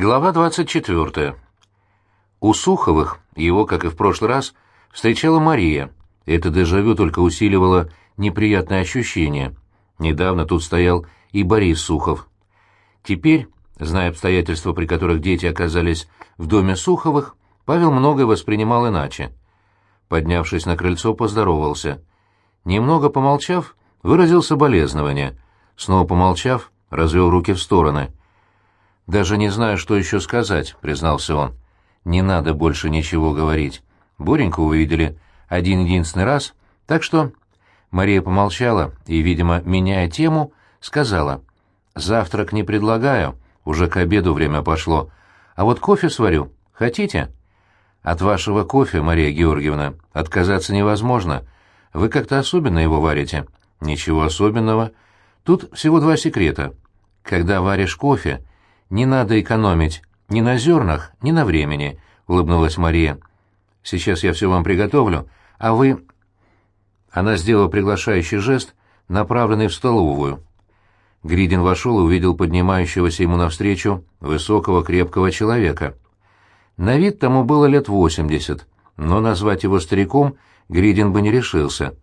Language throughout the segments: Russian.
Глава 24. У Суховых его, как и в прошлый раз, встречала Мария. Это дежавю только усиливало неприятное ощущение. Недавно тут стоял и Борис Сухов. Теперь, зная обстоятельства, при которых дети оказались в доме Суховых, Павел многое воспринимал иначе. Поднявшись на крыльцо, поздоровался. Немного помолчав, выразил соболезнование. Снова помолчав, развел руки в стороны. «Даже не знаю, что еще сказать», — признался он. «Не надо больше ничего говорить. Бореньку вы видели один-единственный раз, так что...» Мария помолчала и, видимо, меняя тему, сказала. «Завтрак не предлагаю, уже к обеду время пошло. А вот кофе сварю. Хотите?» «От вашего кофе, Мария Георгиевна, отказаться невозможно. Вы как-то особенно его варите». «Ничего особенного. Тут всего два секрета. Когда варишь кофе, не надо экономить ни на зернах, ни на времени», — улыбнулась Мария. «Сейчас я все вам приготовлю, а вы...» Она сделала приглашающий жест, направленный в столовую. Гридин вошел и увидел поднимающегося ему навстречу высокого крепкого человека. На вид тому было лет восемьдесят, но назвать его стариком Гридин бы не решился.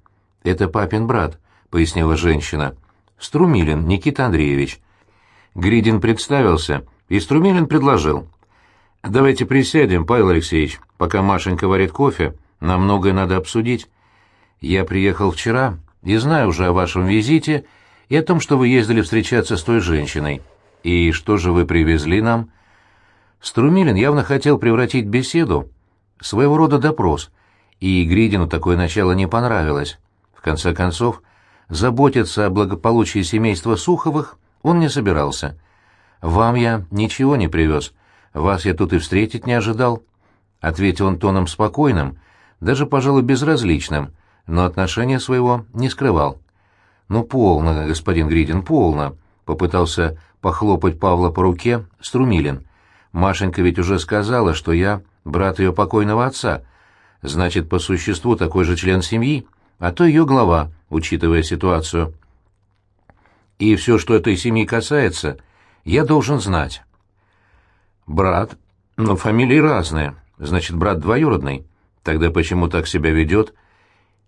«Это папин брат», — пояснила женщина. «Струмилин Никита Андреевич. Гридин представился, и Струмилин предложил. «Давайте присядем, Павел Алексеевич, пока Машенька варит кофе, нам многое надо обсудить. Я приехал вчера и знаю уже о вашем визите и о том, что вы ездили встречаться с той женщиной. И что же вы привезли нам?» Струмилин явно хотел превратить беседу в своего рода допрос, и Гридину такое начало не понравилось. В конце концов, заботиться о благополучии семейства Суховых он не собирался. «Вам я ничего не привез. Вас я тут и встретить не ожидал», — ответил он тоном спокойным, даже, пожалуй, безразличным, но отношения своего не скрывал. «Ну, полно, господин Гридин, полно», — попытался похлопать Павла по руке Струмилин. «Машенька ведь уже сказала, что я брат ее покойного отца. Значит, по существу такой же член семьи, а то ее глава, учитывая ситуацию» и все, что этой семьи касается, я должен знать. Брат, но фамилии разные, значит, брат двоюродный. Тогда почему так себя ведет?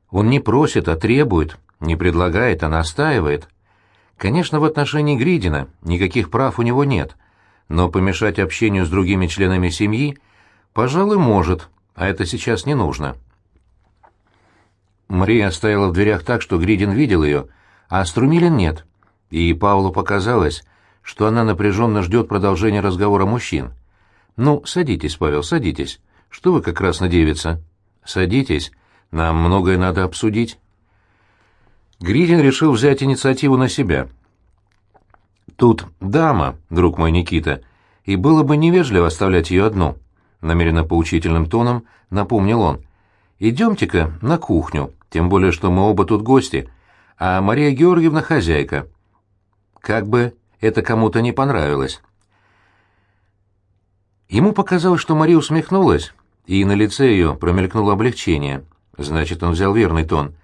Он не просит, а требует, не предлагает, а настаивает. Конечно, в отношении Гридина никаких прав у него нет, но помешать общению с другими членами семьи, пожалуй, может, а это сейчас не нужно. Мария стояла в дверях так, что Гридин видел ее, а Струмилин нет и Павлу показалось, что она напряженно ждет продолжения разговора мужчин. «Ну, садитесь, Павел, садитесь. Что вы как раз надеется?» «Садитесь. Нам многое надо обсудить». Гридин решил взять инициативу на себя. «Тут дама, друг мой Никита, и было бы невежливо оставлять ее одну», — намеренно поучительным тоном напомнил он. «Идемте-ка на кухню, тем более, что мы оба тут гости, а Мария Георгиевна хозяйка. Как бы это кому-то не понравилось. Ему показалось, что Мария усмехнулась, и на лице ее промелькнуло облегчение. Значит, он взял верный тон.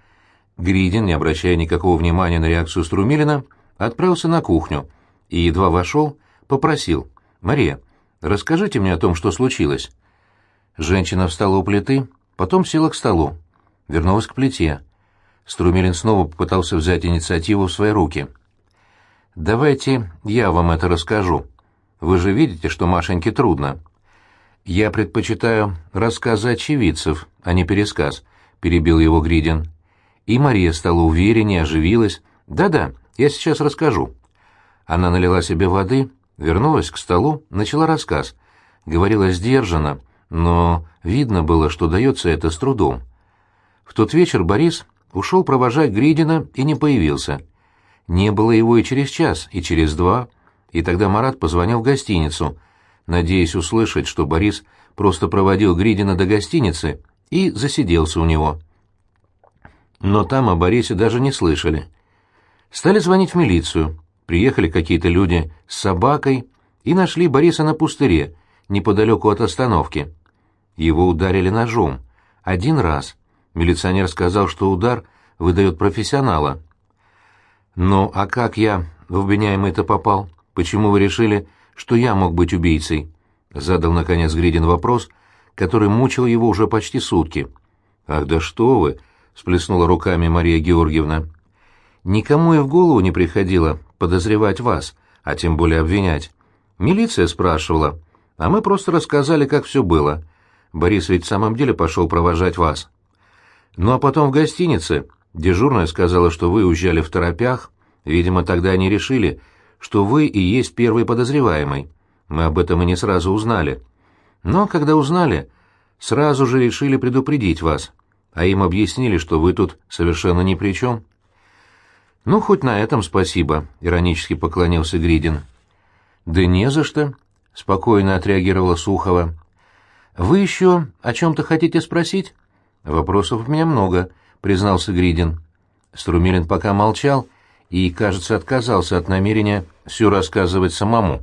Гридин, не обращая никакого внимания на реакцию Струмилина, отправился на кухню и, едва вошел, попросил. «Мария, расскажите мне о том, что случилось». Женщина встала у плиты, потом села к столу. Вернулась к плите. Струмилин снова попытался взять инициативу в свои руки — Давайте я вам это расскажу. Вы же видите, что Машеньке трудно. Я предпочитаю рассказы очевидцев, а не пересказ, перебил его Гридин. И Мария стала увереннее, оживилась. Да-да, я сейчас расскажу. Она налила себе воды, вернулась к столу, начала рассказ. Говорила сдержанно, но видно было, что дается это с трудом. В тот вечер Борис ушел провожать Гридина и не появился. Не было его и через час, и через два, и тогда Марат позвонил в гостиницу, надеясь услышать, что Борис просто проводил Гридина до гостиницы и засиделся у него. Но там о Борисе даже не слышали. Стали звонить в милицию. Приехали какие-то люди с собакой и нашли Бориса на пустыре, неподалеку от остановки. Его ударили ножом. Один раз. Милиционер сказал, что удар выдает профессионала. «Ну, а как я в обвиняемый-то попал? Почему вы решили, что я мог быть убийцей?» — задал, наконец, Гридин вопрос, который мучил его уже почти сутки. «Ах, да что вы!» — сплеснула руками Мария Георгиевна. «Никому и в голову не приходило подозревать вас, а тем более обвинять. Милиция спрашивала, а мы просто рассказали, как все было. Борис ведь в самом деле пошел провожать вас. Ну а потом в гостинице дежурная сказала, что вы уезжали в торопях. Видимо, тогда они решили, что вы и есть первый подозреваемый. Мы об этом и не сразу узнали. Но когда узнали, сразу же решили предупредить вас, а им объяснили, что вы тут совершенно ни при чем. «Ну, хоть на этом спасибо», — иронически поклонился Гридин. «Да не за что», — спокойно отреагировала Сухова. «Вы еще о чем-то хотите спросить?» «Вопросов у меня много», — признался Гридин. Струмилин пока молчал и, кажется, отказался от намерения все рассказывать самому.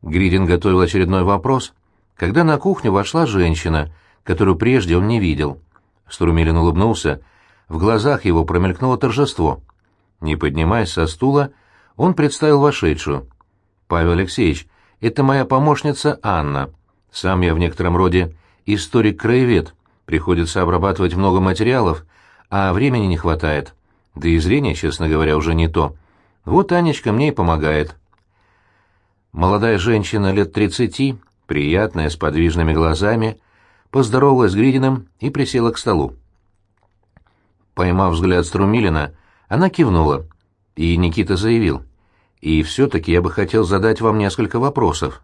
Гридин готовил очередной вопрос, когда на кухню вошла женщина, которую прежде он не видел. Струмилин улыбнулся, в глазах его промелькнуло торжество. Не поднимаясь со стула, он представил вошедшую. «Павел Алексеевич, это моя помощница Анна. Сам я в некотором роде историк-краевед. Приходится обрабатывать много материалов, а времени не хватает. Да и зрение, честно говоря, уже не то. Вот Анечка мне и помогает». Молодая женщина лет тридцати, приятная, с подвижными глазами, поздоровалась с Гридиным и присела к столу. Поймав взгляд Струмилина, она кивнула, и Никита заявил. «И все-таки я бы хотел задать вам несколько вопросов.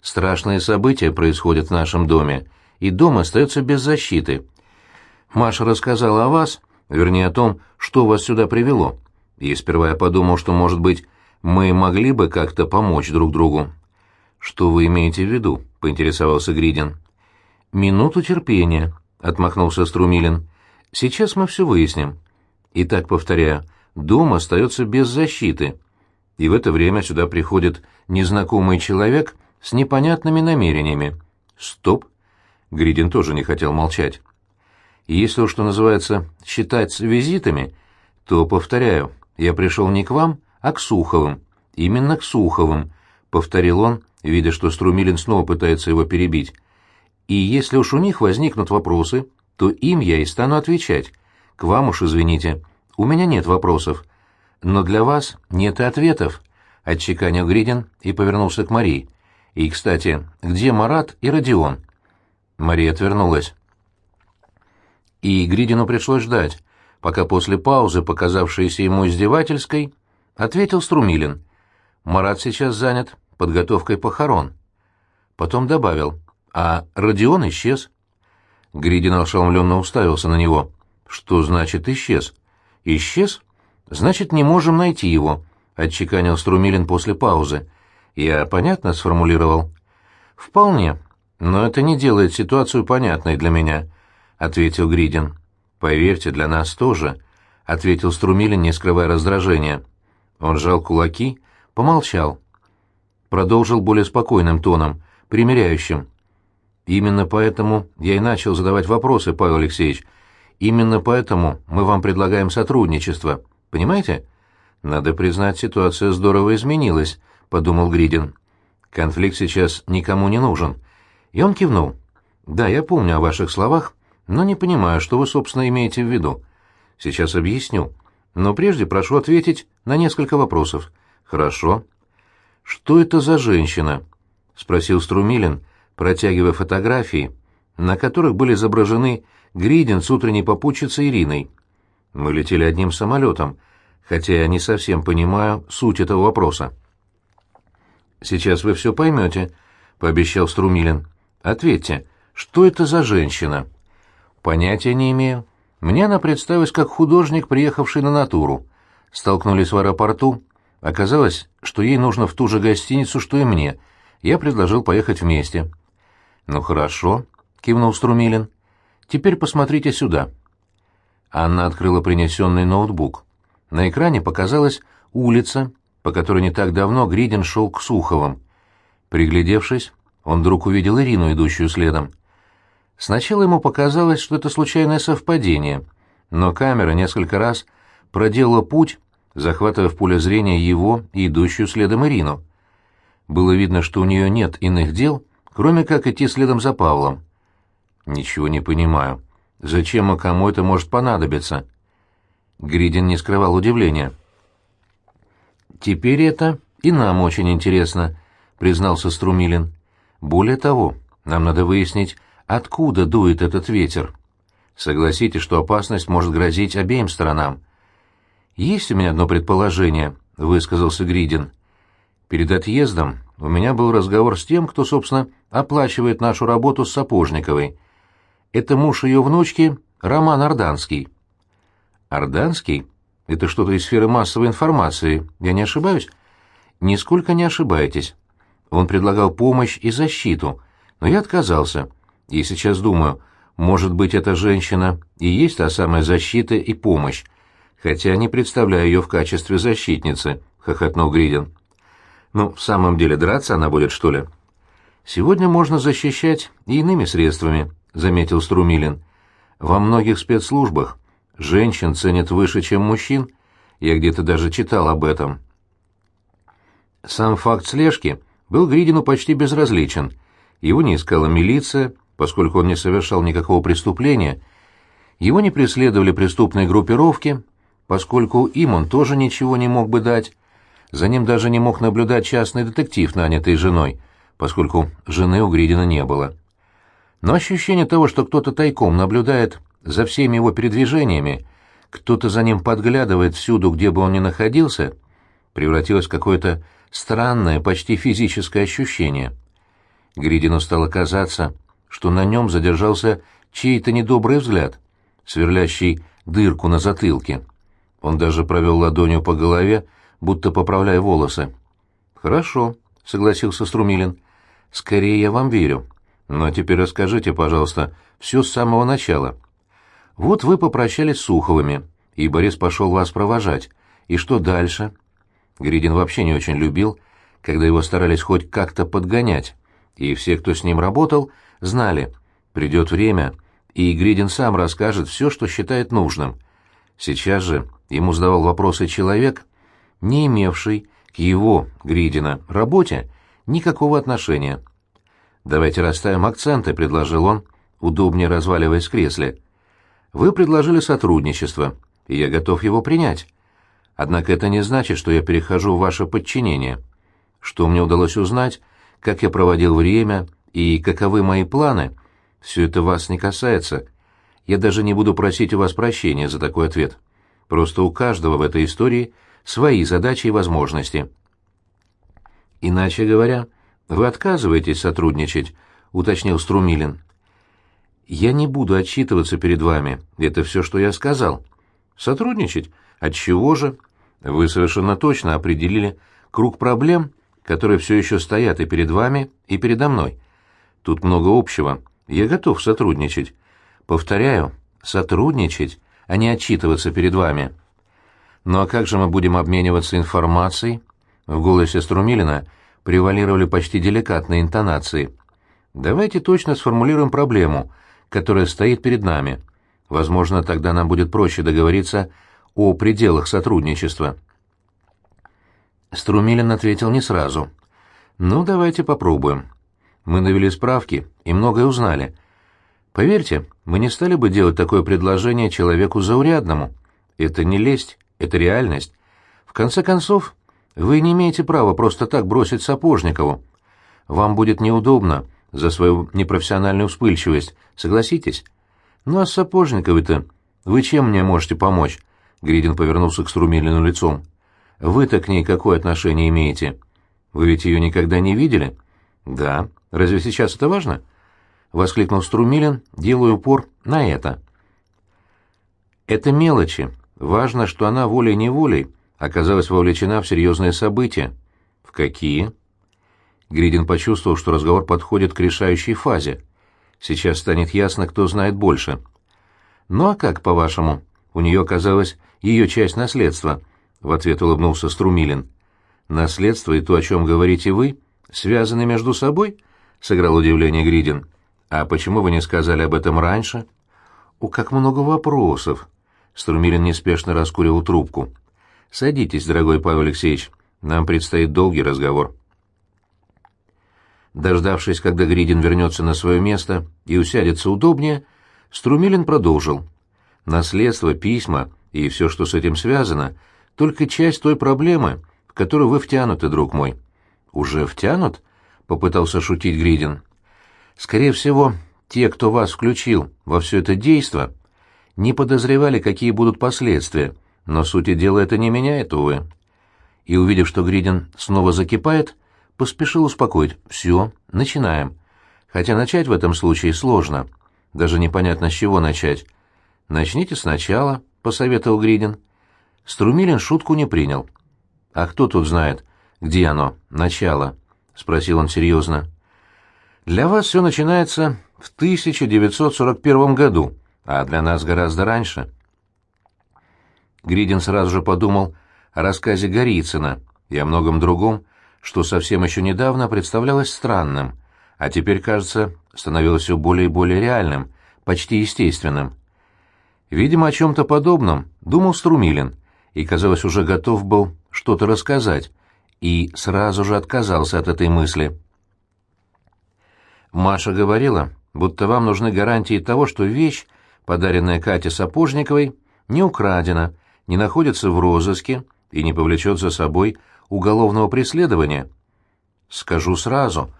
Страшные события происходят в нашем доме, и дом остается без защиты. Маша рассказала о вас, вернее о том, что вас сюда привело, и сперва я подумал, что, может быть, мы могли бы как-то помочь друг другу. Что вы имеете в виду? поинтересовался Гридин. Минуту терпения, отмахнулся Струмилин. Сейчас мы все выясним. Итак, повторяю, дом остается без защиты. И в это время сюда приходит незнакомый человек с непонятными намерениями. Стоп. Гридин тоже не хотел молчать. Если, что называется, считать визитами, то, повторяю, я пришел не к вам, а к Суховым. Именно к Суховым, повторил он, видя, что Струмилин снова пытается его перебить. И если уж у них возникнут вопросы, то им я и стану отвечать. К вам уж извините. У меня нет вопросов. Но для вас нет и ответов, отчеканил Гридин и повернулся к Марии. И, кстати, где Марат и Родион? Мария отвернулась. И Гридину пришлось ждать, пока после паузы, показавшейся ему издевательской, — ответил Струмилин. «Марат сейчас занят подготовкой похорон». Потом добавил, «А Родион исчез». Гридин ошеломленно уставился на него. «Что значит исчез?» «Исчез? Значит, не можем найти его», — отчеканил Струмилин после паузы. «Я понятно сформулировал?» «Вполне. Но это не делает ситуацию понятной для меня», — ответил Гридин. «Поверьте, для нас тоже», — ответил Струмилин, не скрывая раздражения. Он сжал кулаки, помолчал. Продолжил более спокойным тоном, примиряющим. «Именно поэтому я и начал задавать вопросы, Павел Алексеевич. Именно поэтому мы вам предлагаем сотрудничество. Понимаете?» «Надо признать, ситуация здорово изменилась», — подумал Гридин. «Конфликт сейчас никому не нужен». И он кивнул. «Да, я помню о ваших словах, но не понимаю, что вы, собственно, имеете в виду. Сейчас объясню. Но прежде прошу ответить на несколько вопросов. Хорошо. Что это за женщина? спросил Струмилин, протягивая фотографии, на которых были изображены Гридин с утренней попутчицей Ириной. Мы летели одним самолетом, хотя я не совсем понимаю суть этого вопроса. Сейчас вы все поймете, пообещал Струмилин. Ответьте, что это за женщина? Понятия не имею. Мне она представилась как художник, приехавший на натуру. Столкнулись в аэропорту. Оказалось, что ей нужно в ту же гостиницу, что и мне. Я предложил поехать вместе. «Ну хорошо», — кивнул Струмилин. «Теперь посмотрите сюда». Анна открыла принесенный ноутбук. На экране показалась улица, по которой не так давно Гридин шел к Суховым. Приглядевшись, он вдруг увидел Ирину, идущую следом. Сначала ему показалось, что это случайное совпадение, но камера несколько раз проделала путь, захватывая в поле зрения его и идущую следом Ирину. Было видно, что у нее нет иных дел, кроме как идти следом за Павлом. «Ничего не понимаю. Зачем и кому это может понадобиться?» Гридин не скрывал удивления. «Теперь это и нам очень интересно», — признался Струмилин. «Более того, нам надо выяснить, откуда дует этот ветер. Согласитесь, что опасность может грозить обеим сторонам. Есть у меня одно предположение», — высказался Гридин. «Перед отъездом у меня был разговор с тем, кто, собственно, оплачивает нашу работу с Сапожниковой. Это муж ее внучки Роман Орданский». «Орданский? Это что-то из сферы массовой информации, я не ошибаюсь?» «Нисколько не ошибаетесь. Он предлагал помощь и защиту, но я отказался. И сейчас думаю, может быть, эта женщина и есть та самая защита и помощь, хотя не представляю ее в качестве защитницы», — хохотнул Гридин. «Ну, в самом деле, драться она будет, что ли?» «Сегодня можно защищать и иными средствами», — заметил Струмилин. «Во многих спецслужбах женщин ценят выше, чем мужчин. Я где-то даже читал об этом». Сам факт слежки был Гридину почти безразличен. Его не искала милиция, поскольку он не совершал никакого преступления. Его не преследовали преступные группировки, поскольку им он тоже ничего не мог бы дать. За ним даже не мог наблюдать частный детектив, нанятый женой, поскольку жены у Гридина не было. Но ощущение того, что кто-то тайком наблюдает за всеми его передвижениями, кто-то за ним подглядывает всюду, где бы он ни находился, превратилось в какое-то странное, почти физическое ощущение. Гридину стало казаться, что на нем задержался чей-то недобрый взгляд, сверлящий дырку на затылке. Он даже провел ладонью по голове, будто поправляя волосы. «Хорошо», — согласился Струмилин. «Скорее я вам верю. Но теперь расскажите, пожалуйста, все с самого начала. Вот вы попрощались с Суховыми, и Борис пошел вас провожать. И что дальше?» Гридин вообще не очень любил, когда его старались хоть как-то подгонять, и все, кто с ним работал, знали, придет время, и Гридин сам расскажет все, что считает нужным. Сейчас же ему задавал вопросы человек, не имевший к его, Гридина, работе никакого отношения. «Давайте расставим акценты», — предложил он, удобнее разваливаясь в кресле. «Вы предложили сотрудничество, и я готов его принять. Однако это не значит, что я перехожу в ваше подчинение. Что мне удалось узнать, как я проводил время и каковы мои планы, все это вас не касается. Я даже не буду просить у вас прощения за такой ответ. Просто у каждого в этой истории свои задачи и возможности. Иначе говоря, вы отказываетесь сотрудничать, уточнил Струмилин. Я не буду отчитываться перед вами. Это все, что я сказал. Сотрудничать? От чего же? Вы совершенно точно определили круг проблем, которые все еще стоят и перед вами, и передо мной. Тут много общего. Я готов сотрудничать. Повторяю, сотрудничать, а не отчитываться перед вами. Ну а как же мы будем обмениваться информацией? В голосе Струмилина превалировали почти деликатные интонации. Давайте точно сформулируем проблему, которая стоит перед нами. Возможно, тогда нам будет проще договориться о пределах сотрудничества. Струмилин ответил не сразу. «Ну, давайте попробуем. Мы навели справки и многое узнали. Поверьте, мы не стали бы делать такое предложение человеку заурядному. Это не лесть, это реальность. В конце концов, вы не имеете права просто так бросить Сапожникову. Вам будет неудобно за свою непрофессиональную вспыльчивость, согласитесь? Ну а с Сапожниковой-то вы чем мне можете помочь?» Гридин повернулся к Струмилину лицом. «Вы-то к ней какое отношение имеете? Вы ведь ее никогда не видели?» «Да. Разве сейчас это важно?» — воскликнул Струмилин, делая упор на это. «Это мелочи. Важно, что она волей-неволей оказалась вовлечена в серьезные события». «В какие?» Гридин почувствовал, что разговор подходит к решающей фазе. Сейчас станет ясно, кто знает больше. «Ну а как, по-вашему?» У нее оказалась ее часть наследства, — в ответ улыбнулся Струмилин. Наследство и то, о чем говорите вы, связаны между собой? — сыграл удивление Гридин. А почему вы не сказали об этом раньше? О, как много вопросов! Струмилин неспешно раскуривал трубку. Садитесь, дорогой Павел Алексеевич, нам предстоит долгий разговор. Дождавшись, когда Гридин вернется на свое место и усядется удобнее, Струмилин продолжил. «Наследство, письма и все, что с этим связано, только часть той проблемы, в которую вы втянуты, друг мой». «Уже втянут?» — попытался шутить Гридин. «Скорее всего, те, кто вас включил во все это действо, не подозревали, какие будут последствия, но сути дела это не меняет, увы». И, увидев, что Гридин снова закипает, поспешил успокоить. «Все, начинаем. Хотя начать в этом случае сложно. Даже непонятно, с чего начать. Начните сначала», — посоветовал Гридин. Струмилин шутку не принял. «А кто тут знает, где оно, начало?» — спросил он серьезно. «Для вас все начинается в 1941 году, а для нас гораздо раньше». Гридин сразу же подумал о рассказе Голицына и о многом другом, что совсем еще недавно представлялось странным, а теперь, кажется, становилось все более и более реальным, почти естественным. Видимо, о чем-то подобном думал Струмилин, и, казалось, уже готов был что-то рассказать, и сразу же отказался от этой мысли. Маша говорила, будто вам нужны гарантии того, что вещь, подаренная Кате Сапожниковой, не украдена, не находится в розыске и не повлечет за собой уголовного преследования? Скажу сразу,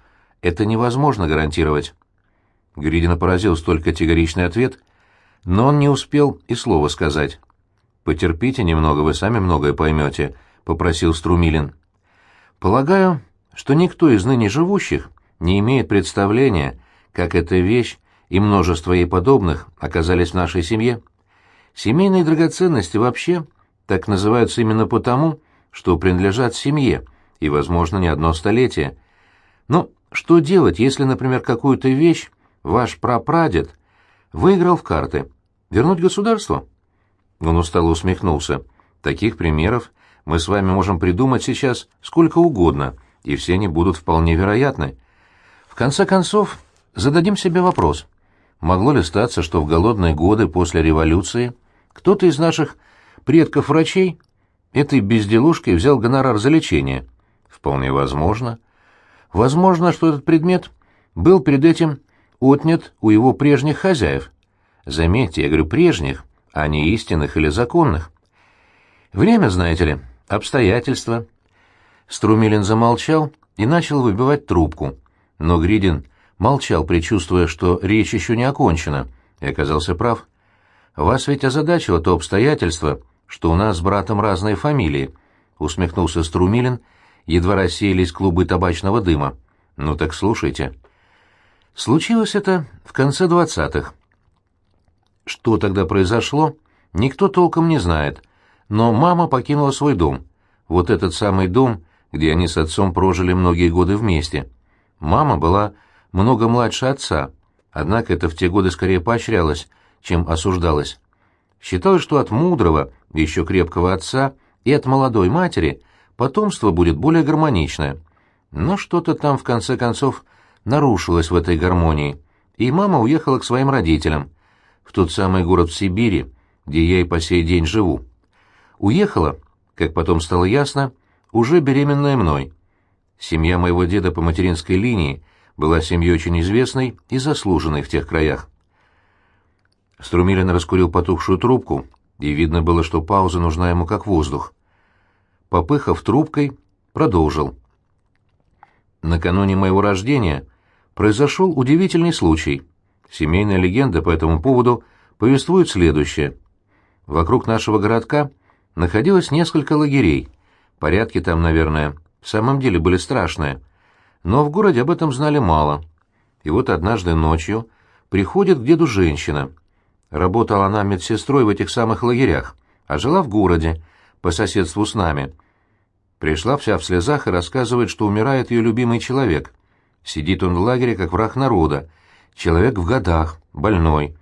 это невозможно гарантировать. Гридина поразил столь категоричный ответ, но он не успел и слова сказать. «Потерпите немного, вы сами многое поймете», — попросил Струмилин. «Полагаю, что никто из ныне живущих не имеет представления, как эта вещь и множество ей подобных оказались в нашей семье. Семейные драгоценности вообще так называются именно потому, что принадлежат семье, и, возможно, не одно столетие. Но что делать, если, например, какую-то вещь ваш прапрадед выиграл в карты? Вернуть государству? Он устало усмехнулся. Таких примеров мы с вами можем придумать сейчас сколько угодно, и все они будут вполне вероятны. В конце концов, зададим себе вопрос. Могло ли статься, что в голодные годы после революции кто-то из наших предков-врачей Этой безделушкой взял гонорар за лечение. Вполне возможно. Возможно, что этот предмет был перед этим отнят у его прежних хозяев. Заметьте, я говорю прежних, а не истинных или законных. Время, знаете ли, обстоятельства. Струмилин замолчал и начал выбивать трубку. Но Гридин молчал, предчувствуя, что речь еще не окончена, и оказался прав. «Вас ведь озадачило то обстоятельство», что у нас с братом разные фамилии», — усмехнулся Струмилин, едва рассеялись клубы табачного дыма. «Ну так слушайте». Случилось это в конце двадцатых. Что тогда произошло, никто толком не знает, но мама покинула свой дом. Вот этот самый дом, где они с отцом прожили многие годы вместе. Мама была много младше отца, однако это в те годы скорее поощрялось, чем осуждалось. Считалось, что от мудрого, еще крепкого отца и от молодой матери потомство будет более гармоничное. Но что-то там, в конце концов, нарушилось в этой гармонии, и мама уехала к своим родителям, в тот самый город в Сибири, где я и по сей день живу. Уехала, как потом стало ясно, уже беременная мной. Семья моего деда по материнской линии была семьей очень известной и заслуженной в тех краях. Струмилин раскурил потухшую трубку, и видно было, что пауза нужна ему как воздух. Попыхав трубкой, продолжил. Накануне моего рождения произошел удивительный случай. Семейная легенда по этому поводу повествует следующее. Вокруг нашего городка находилось несколько лагерей. Порядки там, наверное, в самом деле были страшные. Но в городе об этом знали мало. И вот однажды ночью приходит к деду женщина — Работала она медсестрой в этих самых лагерях, а жила в городе, по соседству с нами. Пришла вся в слезах и рассказывает, что умирает ее любимый человек. Сидит он в лагере, как враг народа. Человек в годах, больной.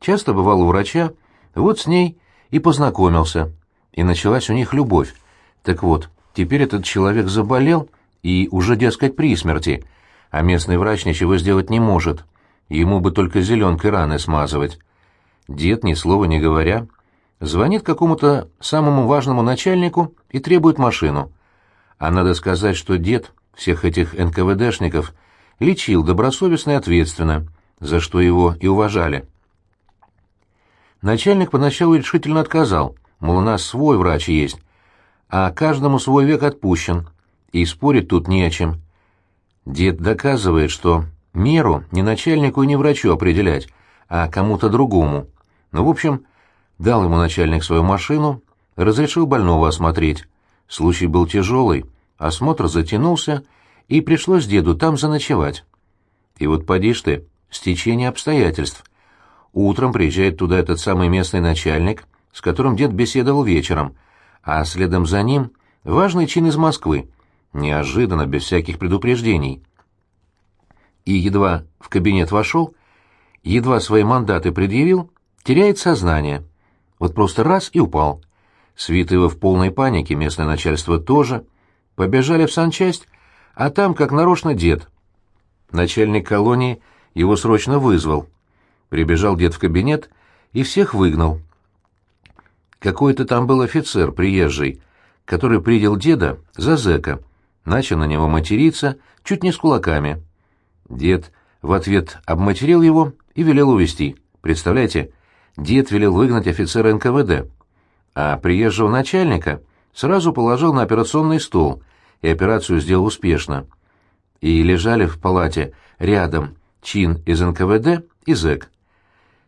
Часто бывал у врача, вот с ней и познакомился. И началась у них любовь. Так вот, теперь этот человек заболел и уже, дескать, при смерти, а местный врач ничего сделать не может. Ему бы только зеленкой раны смазывать. Дед, ни слова не говоря, звонит какому-то самому важному начальнику и требует машину. А надо сказать, что дед всех этих НКВДшников лечил добросовестно и ответственно, за что его и уважали. Начальник поначалу решительно отказал, мол, у нас свой врач есть, а каждому свой век отпущен, и спорить тут не о чем. Дед доказывает, что меру не начальнику и не врачу определять, а кому-то другому. Ну, в общем, дал ему начальник свою машину, разрешил больного осмотреть. Случай был тяжелый, осмотр затянулся, и пришлось деду там заночевать. И вот поди ты, стечение обстоятельств. Утром приезжает туда этот самый местный начальник, с которым дед беседовал вечером, а следом за ним важный чин из Москвы, неожиданно, без всяких предупреждений. И едва в кабинет вошел, едва свои мандаты предъявил, теряет сознание. Вот просто раз и упал. Свитые в полной панике, местное начальство тоже. Побежали в санчасть, а там, как нарочно, дед. Начальник колонии его срочно вызвал. Прибежал дед в кабинет и всех выгнал. Какой-то там был офицер приезжий, который принял деда за зэка, начал на него материться, чуть не с кулаками. Дед в ответ обматерил его и велел увести. Представляете, дед велел выгнать офицера НКВД, а приезжего начальника сразу положил на операционный стол, и операцию сделал успешно. И лежали в палате рядом чин из НКВД и зэк.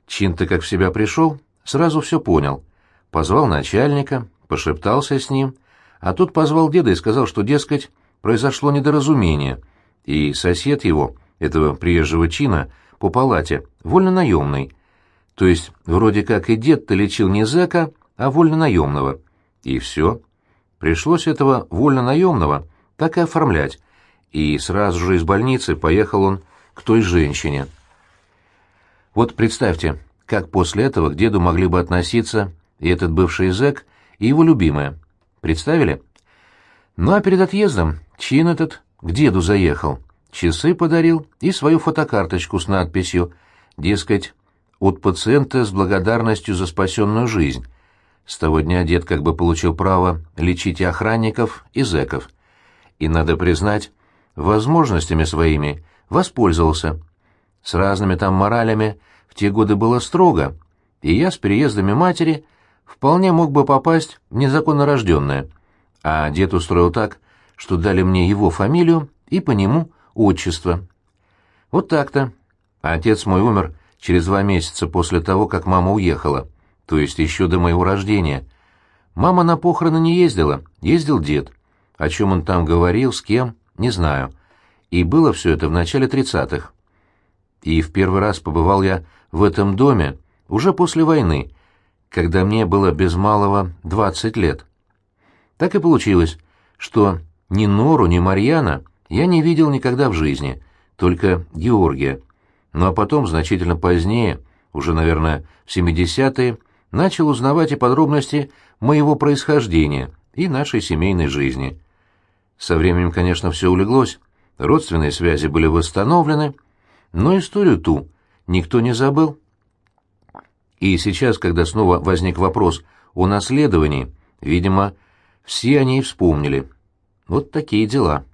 Чин-то как в себя пришел, сразу все понял. Позвал начальника, пошептался с ним, а тут позвал деда и сказал, что, дескать, произошло недоразумение, и сосед его, этого приезжего чина, по палате, вольно-наемный. То есть, вроде как и дед-то лечил не зэка, а вольно-наемного. И все. Пришлось этого вольно-наемного так и оформлять, и сразу же из больницы поехал он к той женщине. Вот представьте, как после этого к деду могли бы относиться и этот бывший зэк, и его любимая. Представили? Ну а перед отъездом чин этот к деду заехал, часы подарил и свою фотокарточку с надписью, дескать, от пациента с благодарностью за спасенную жизнь. С того дня дед как бы получил право лечить и охранников, и зэков. И, надо признать, возможностями своими воспользовался – с разными там моралями в те годы было строго, и я с переездами матери вполне мог бы попасть в незаконно рожденное. А дед устроил так, что дали мне его фамилию и по нему отчество. Вот так-то. Отец мой умер через два месяца после того, как мама уехала, то есть еще до моего рождения. Мама на похороны не ездила, ездил дед. О чем он там говорил, с кем, не знаю. И было все это в начале тридцатых и в первый раз побывал я в этом доме уже после войны, когда мне было без малого двадцать лет. Так и получилось, что ни Нору, ни Марьяна я не видел никогда в жизни, только Георгия. Ну а потом, значительно позднее, уже, наверное, в 70-е, начал узнавать и подробности моего происхождения и нашей семейной жизни. Со временем, конечно, все улеглось, родственные связи были восстановлены, но историю ту никто не забыл. И сейчас, когда снова возник вопрос о наследовании, видимо, все они и вспомнили. Вот такие дела.